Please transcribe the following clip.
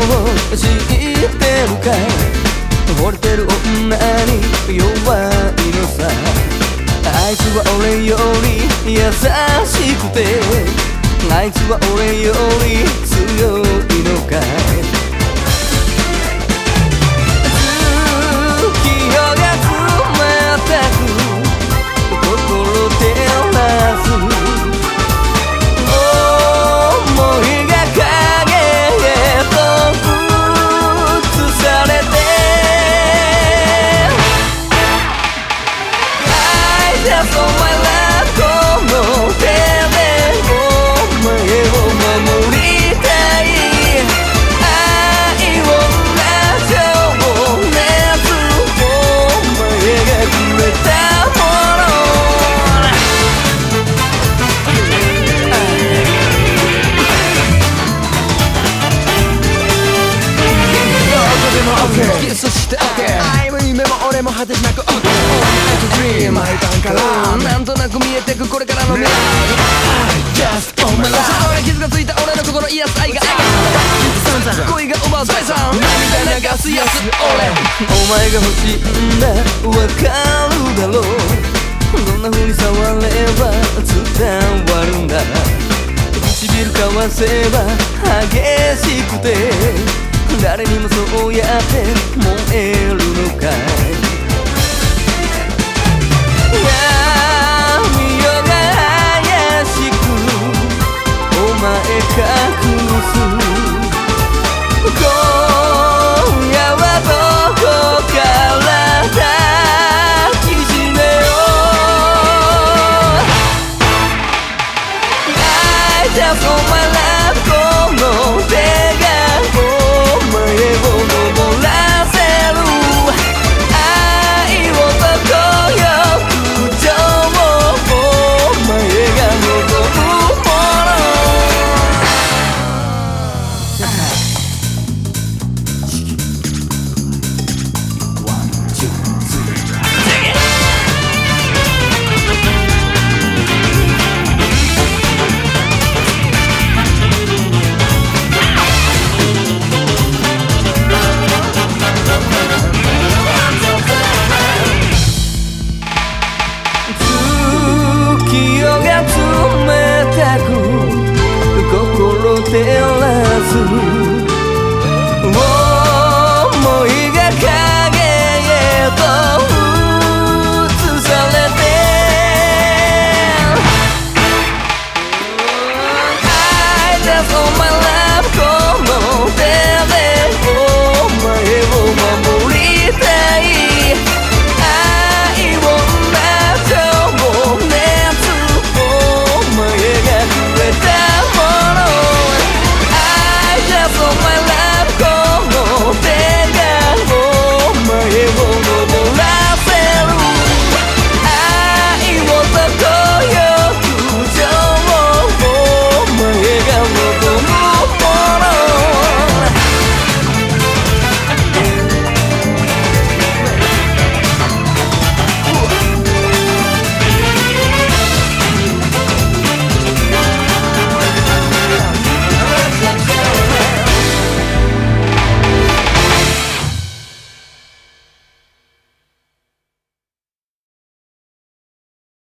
を知ってるか惚れてる女に弱いのさ。あいつは俺より優しくて。あいつは俺より夢も果てしなく OK Dream 毎晩からなんとなく見えてくこれからの未来。Just on my こで傷がついた俺の心癒す愛が恋が奪う財産。涙流すやつ俺。お前が欲しいんだわかるだろう。どんな風に触れば伝わるんだ。唇交わせば激しくて誰にもそうやって燃ええ隠すず思いが影へと移されて。